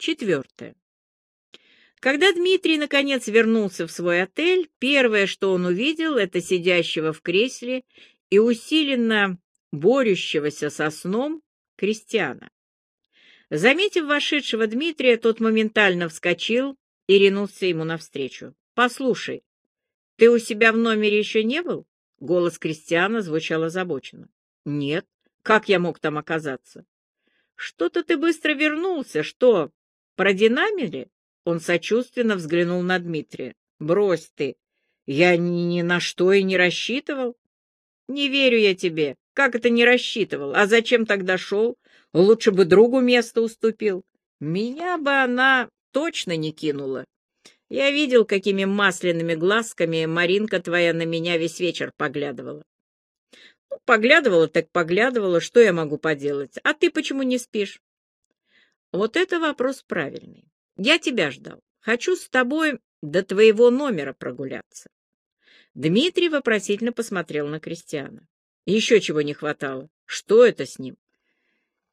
Четвертое. Когда Дмитрий наконец вернулся в свой отель, первое, что он увидел, это сидящего в кресле и усиленно борющегося со сном крестьяна. Заметив вошедшего Дмитрия, тот моментально вскочил и ринулся ему навстречу. «Послушай, ты у себя в номере еще не был?» Голос крестьяна звучал озабоченно. «Нет. Как я мог там оказаться?» «Что-то ты быстро вернулся. Что, продинамили?» Он сочувственно взглянул на Дмитрия. «Брось ты! Я ни на что и не рассчитывал». «Не верю я тебе. Как это не рассчитывал? А зачем тогда шел? Лучше бы другу место уступил. Меня бы она точно не кинула. Я видел, какими масляными глазками Маринка твоя на меня весь вечер поглядывала. Ну, поглядывала так поглядывала, что я могу поделать? А ты почему не спишь? Вот это вопрос правильный. Я тебя ждал. Хочу с тобой до твоего номера прогуляться. Дмитрий вопросительно посмотрел на Кристиана. Еще чего не хватало. Что это с ним?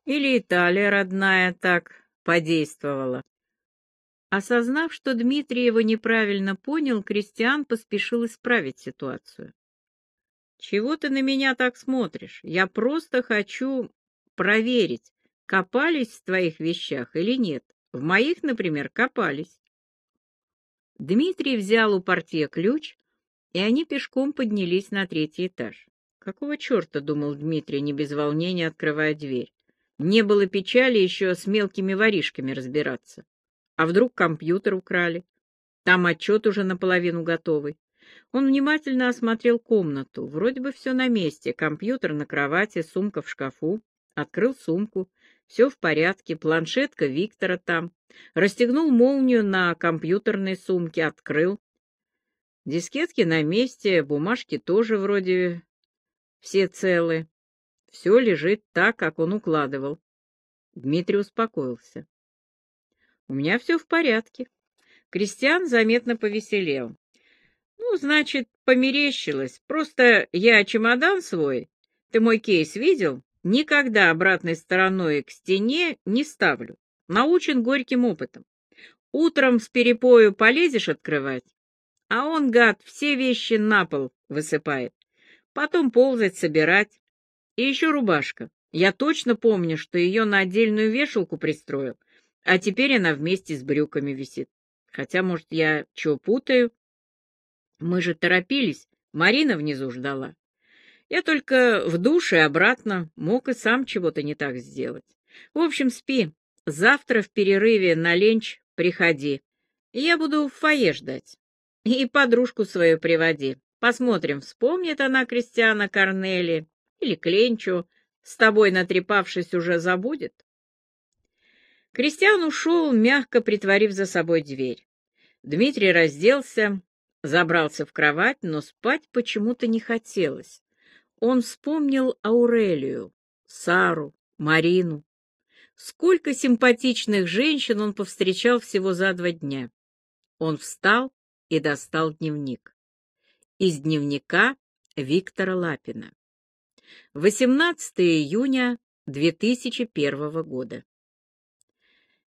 Или Италия родная так подействовала? Осознав, что Дмитрий его неправильно понял, Кристиан поспешил исправить ситуацию. «Чего ты на меня так смотришь? Я просто хочу проверить, копались в твоих вещах или нет. В моих, например, копались». Дмитрий взял у портье ключ, и они пешком поднялись на третий этаж. Какого черта, думал Дмитрий, не без волнения открывая дверь. Не было печали еще с мелкими воришками разбираться. А вдруг компьютер украли? Там отчет уже наполовину готовый. Он внимательно осмотрел комнату. Вроде бы все на месте. Компьютер на кровати, сумка в шкафу. Открыл сумку. Все в порядке. Планшетка Виктора там. Расстегнул молнию на компьютерной сумке. Открыл. Дискетки на месте, бумажки тоже вроде все целы. Все лежит так, как он укладывал. Дмитрий успокоился. У меня все в порядке. Кристиан заметно повеселел. Ну, значит, померещилось. Просто я чемодан свой, ты мой кейс видел? Никогда обратной стороной к стене не ставлю. Научен горьким опытом. Утром с перепою полезешь открывать, а он, гад, все вещи на пол высыпает. Потом ползать, собирать. И еще рубашка. Я точно помню, что ее на отдельную вешалку пристроил, а теперь она вместе с брюками висит. Хотя, может, я чего путаю? Мы же торопились, Марина внизу ждала. Я только в душе обратно мог и сам чего-то не так сделать. В общем, спи. Завтра в перерыве на ленч приходи. Я буду в фойе ждать. И подружку свою приводи. Посмотрим, вспомнит она Кристиана Корнели или Кленчу, с тобой натрепавшись уже забудет. Кристиан ушел, мягко притворив за собой дверь. Дмитрий разделся, забрался в кровать, но спать почему-то не хотелось. Он вспомнил Аурелию, Сару, Марину. Сколько симпатичных женщин он повстречал всего за два дня. Он встал и достал дневник. Из дневника Виктора Лапина. 18 июня 2001 года.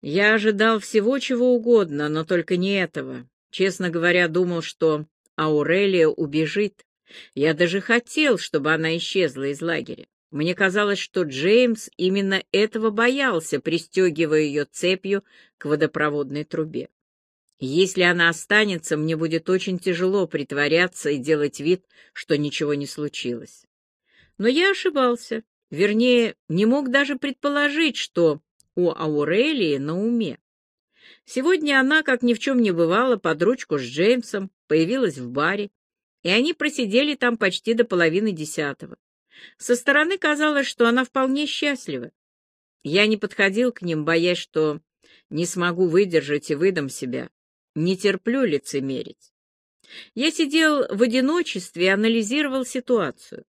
Я ожидал всего чего угодно, но только не этого. Честно говоря, думал, что Аурелия убежит. Я даже хотел, чтобы она исчезла из лагеря. Мне казалось, что Джеймс именно этого боялся, пристегивая ее цепью к водопроводной трубе. Если она останется, мне будет очень тяжело притворяться и делать вид, что ничего не случилось. Но я ошибался. Вернее, не мог даже предположить, что у Аурелии на уме. Сегодня она, как ни в чем не бывало, под ручку с Джеймсом появилась в баре, и они просидели там почти до половины десятого. Со стороны казалось, что она вполне счастлива. Я не подходил к ним, боясь, что не смогу выдержать и выдам себя. Не терплю лицемерить. Я сидел в одиночестве и анализировал ситуацию.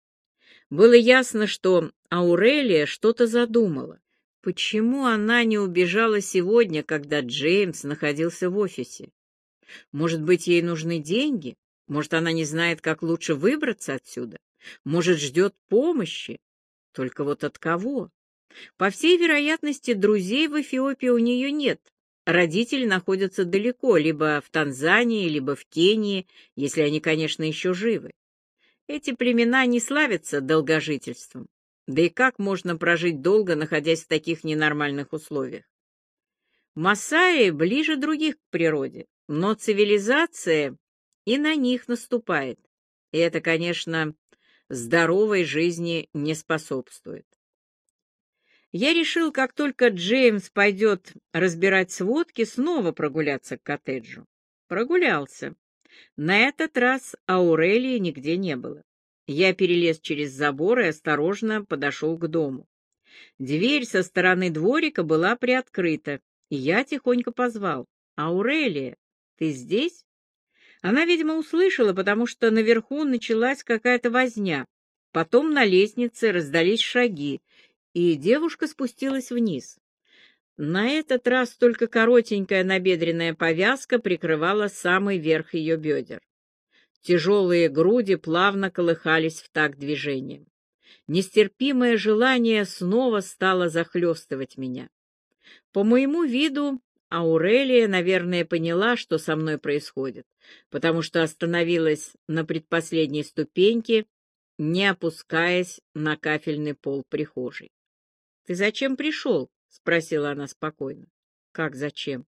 Было ясно, что Аурелия что-то задумала. Почему она не убежала сегодня, когда Джеймс находился в офисе? Может быть, ей нужны деньги? Может, она не знает, как лучше выбраться отсюда? Может, ждет помощи? Только вот от кого? По всей вероятности, друзей в Эфиопии у нее нет, родители находятся далеко, либо в Танзании, либо в Кении, если они, конечно, еще живы. Эти племена не славятся долгожительством. Да и как можно прожить долго, находясь в таких ненормальных условиях? Масаи ближе других к природе, но цивилизация и на них наступает. И это, конечно, здоровой жизни не способствует. Я решил, как только Джеймс пойдет разбирать сводки, снова прогуляться к коттеджу. Прогулялся. На этот раз Аурелии нигде не было. Я перелез через забор и осторожно подошел к дому. Дверь со стороны дворика была приоткрыта, и я тихонько позвал. «Аурелия, ты здесь?» Она, видимо, услышала, потому что наверху началась какая-то возня. Потом на лестнице раздались шаги, и девушка спустилась вниз. На этот раз только коротенькая набедренная повязка прикрывала самый верх ее бедер. Тяжелые груди плавно колыхались в такт движением. Нестерпимое желание снова стало захлестывать меня. По моему виду Аурелия, наверное, поняла, что со мной происходит, потому что остановилась на предпоследней ступеньке, не опускаясь на кафельный пол прихожей. «Ты зачем пришел?» — спросила она спокойно. «Как зачем?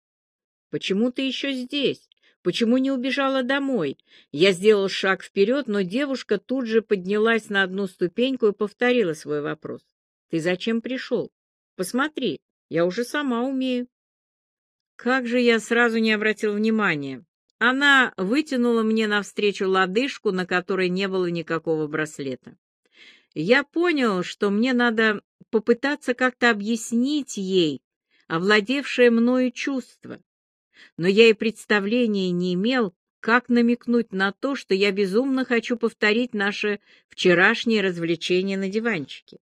Почему ты еще здесь? Почему не убежала домой?» Я сделал шаг вперед, но девушка тут же поднялась на одну ступеньку и повторила свой вопрос. «Ты зачем пришел? Посмотри, я уже сама умею». Как же я сразу не обратил внимания. Она вытянула мне навстречу лодыжку, на которой не было никакого браслета. Я понял, что мне надо попытаться как-то объяснить ей овладевшее мною чувство. Но я и представления не имел, как намекнуть на то, что я безумно хочу повторить наше вчерашнее развлечение на диванчике.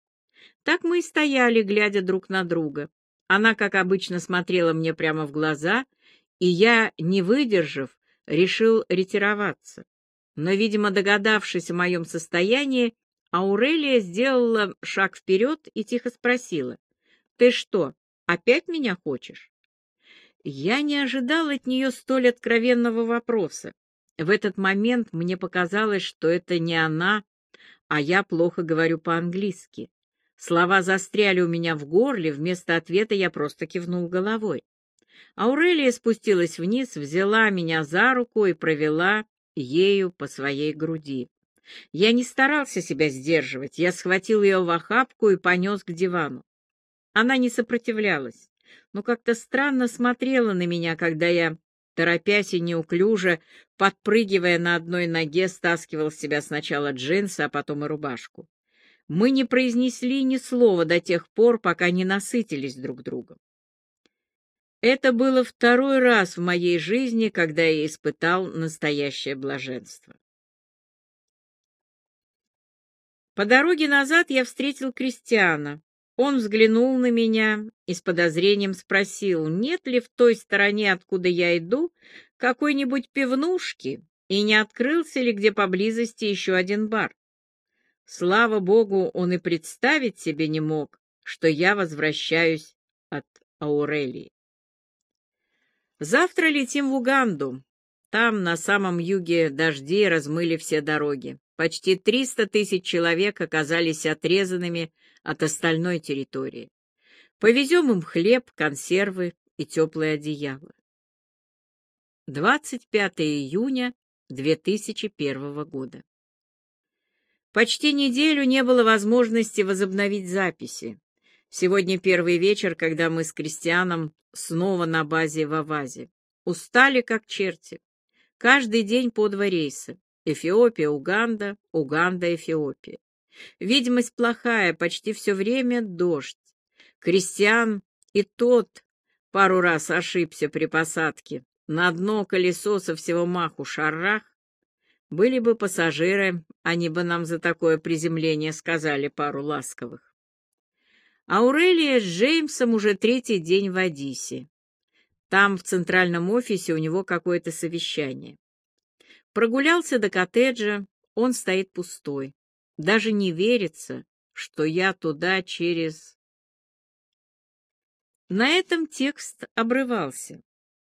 Так мы и стояли, глядя друг на друга. Она, как обычно, смотрела мне прямо в глаза, и я, не выдержав, решил ретироваться. Но, видимо, догадавшись о моем состоянии, Аурелия сделала шаг вперед и тихо спросила. «Ты что, опять меня хочешь?» Я не ожидал от нее столь откровенного вопроса. В этот момент мне показалось, что это не она, а я плохо говорю по-английски. Слова застряли у меня в горле, вместо ответа я просто кивнул головой. Аурелия спустилась вниз, взяла меня за руку и провела ею по своей груди. Я не старался себя сдерживать, я схватил ее в охапку и понес к дивану. Она не сопротивлялась, но как-то странно смотрела на меня, когда я, торопясь и неуклюже, подпрыгивая на одной ноге, стаскивал с себя сначала джинсы, а потом и рубашку. Мы не произнесли ни слова до тех пор, пока не насытились друг другом. Это было второй раз в моей жизни, когда я испытал настоящее блаженство. По дороге назад я встретил Кристиана. Он взглянул на меня и с подозрением спросил, нет ли в той стороне, откуда я иду, какой-нибудь пивнушки, и не открылся ли где поблизости еще один бар. Слава богу, он и представить себе не мог, что я возвращаюсь от Аурелии. Завтра летим в Уганду. Там, на самом юге, дожди размыли все дороги. Почти 300 тысяч человек оказались отрезанными от остальной территории. Повезем им хлеб, консервы и теплое одеяло. 25 июня 2001 года. Почти неделю не было возможности возобновить записи. Сегодня первый вечер, когда мы с Кристианом снова на базе в Авазе. Устали, как черти. Каждый день по два рейса. Эфиопия, Уганда, Уганда, Эфиопия. Видимость плохая, почти все время дождь. Кристиан и тот пару раз ошибся при посадке. На одно колесо со всего маху шарах были бы пассажиры, они бы нам за такое приземление сказали пару ласковых. Аурелия с Джеймсом уже третий день в Одиссе. Там, в центральном офисе, у него какое-то совещание. Прогулялся до коттеджа, он стоит пустой. Даже не верится, что я туда через... На этом текст обрывался.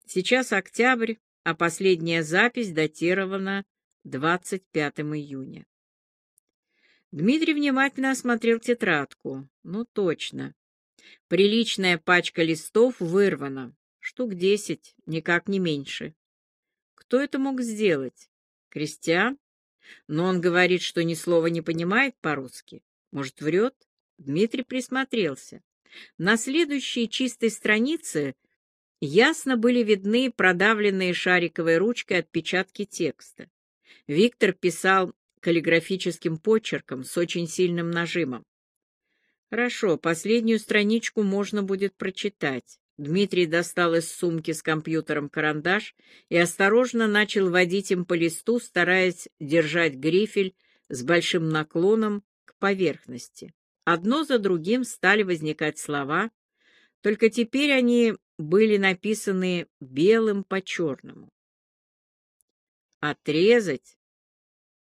Сейчас октябрь, а последняя запись датирована 25 июня. Дмитрий внимательно осмотрел тетрадку. Ну, точно. Приличная пачка листов вырвана. Штук десять, никак не меньше. Кто это мог сделать? Крестьян? Но он говорит, что ни слова не понимает по-русски. Может, врет? Дмитрий присмотрелся. На следующей чистой странице ясно были видны продавленные шариковой ручкой отпечатки текста. Виктор писал каллиграфическим почерком с очень сильным нажимом. Хорошо, последнюю страничку можно будет прочитать. Дмитрий достал из сумки с компьютером карандаш и осторожно начал водить им по листу, стараясь держать грифель с большим наклоном к поверхности. Одно за другим стали возникать слова, только теперь они были написаны белым по черному. Отрезать?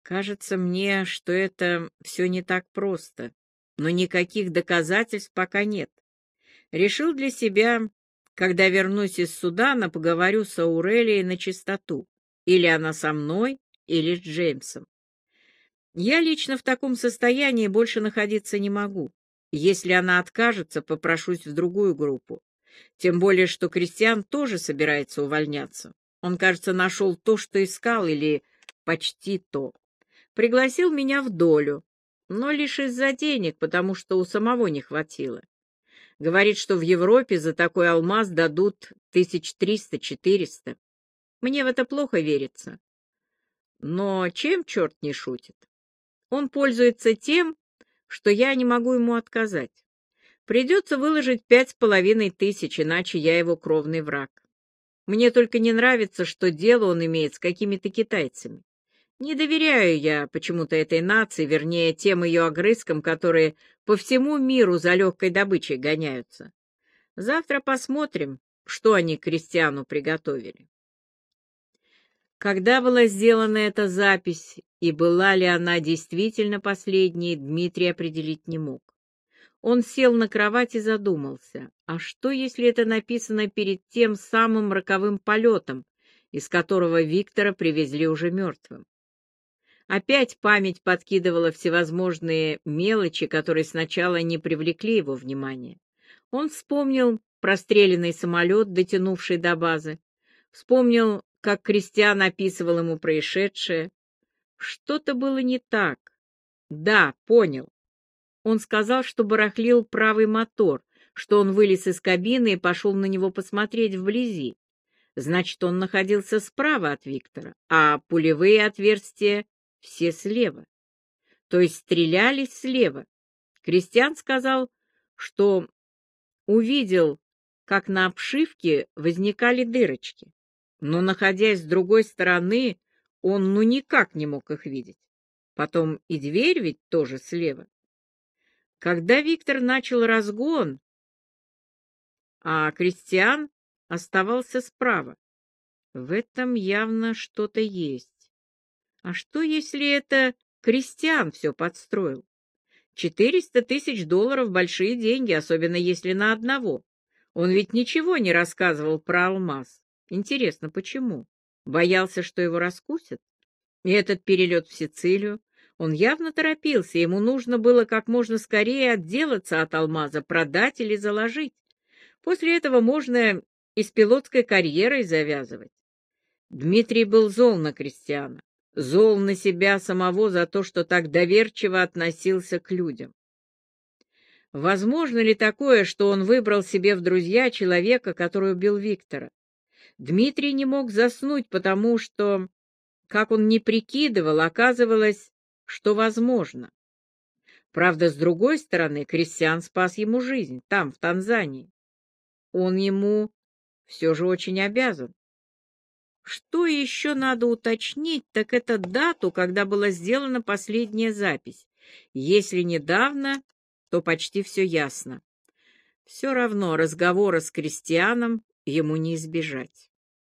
Кажется мне, что это все не так просто, но никаких доказательств пока нет. Решил для себя, когда вернусь из Судана, поговорю с Аурелией на чистоту. Или она со мной, или с Джеймсом. Я лично в таком состоянии больше находиться не могу. Если она откажется, попрошусь в другую группу. Тем более, что Кристиан тоже собирается увольняться. Он, кажется, нашел то, что искал, или почти то. Пригласил меня в долю, но лишь из-за денег, потому что у самого не хватило. Говорит, что в Европе за такой алмаз дадут тысяч триста-четыреста. Мне в это плохо верится. Но чем черт не шутит? Он пользуется тем, что я не могу ему отказать. Придется выложить пять с половиной тысяч, иначе я его кровный враг. Мне только не нравится, что дело он имеет с какими-то китайцами. Не доверяю я почему-то этой нации, вернее, тем ее огрызкам, которые по всему миру за легкой добычей гоняются. Завтра посмотрим, что они крестьяну приготовили. Когда была сделана эта запись и была ли она действительно последней, Дмитрий определить не мог. Он сел на кровать и задумался, а что, если это написано перед тем самым роковым полетом, из которого Виктора привезли уже мертвым? Опять память подкидывала всевозможные мелочи, которые сначала не привлекли его внимания. Он вспомнил простреленный самолет, дотянувший до базы, вспомнил как Кристиан описывал ему происшедшее. Что-то было не так. Да, понял. Он сказал, что барахлил правый мотор, что он вылез из кабины и пошел на него посмотреть вблизи. Значит, он находился справа от Виктора, а пулевые отверстия все слева. То есть стрелялись слева. Кристиан сказал, что увидел, как на обшивке возникали дырочки но, находясь с другой стороны, он ну никак не мог их видеть. Потом и дверь ведь тоже слева. Когда Виктор начал разгон, а Кристиан оставался справа, в этом явно что-то есть. А что, если это Кристиан все подстроил? Четыреста тысяч долларов — большие деньги, особенно если на одного. Он ведь ничего не рассказывал про алмаз. Интересно, почему? Боялся, что его раскусят? И этот перелет в Сицилию? Он явно торопился, ему нужно было как можно скорее отделаться от алмаза, продать или заложить. После этого можно и с пилотской карьерой завязывать. Дмитрий был зол на Кристиана, зол на себя самого за то, что так доверчиво относился к людям. Возможно ли такое, что он выбрал себе в друзья человека, который убил Виктора? Дмитрий не мог заснуть, потому что, как он не прикидывал, оказывалось, что возможно. Правда, с другой стороны, Кристиан спас ему жизнь, там, в Танзании. Он ему все же очень обязан. Что еще надо уточнить, так это дату, когда была сделана последняя запись. Если недавно, то почти все ясно. Все равно разговора с Кристианом ему не избежать.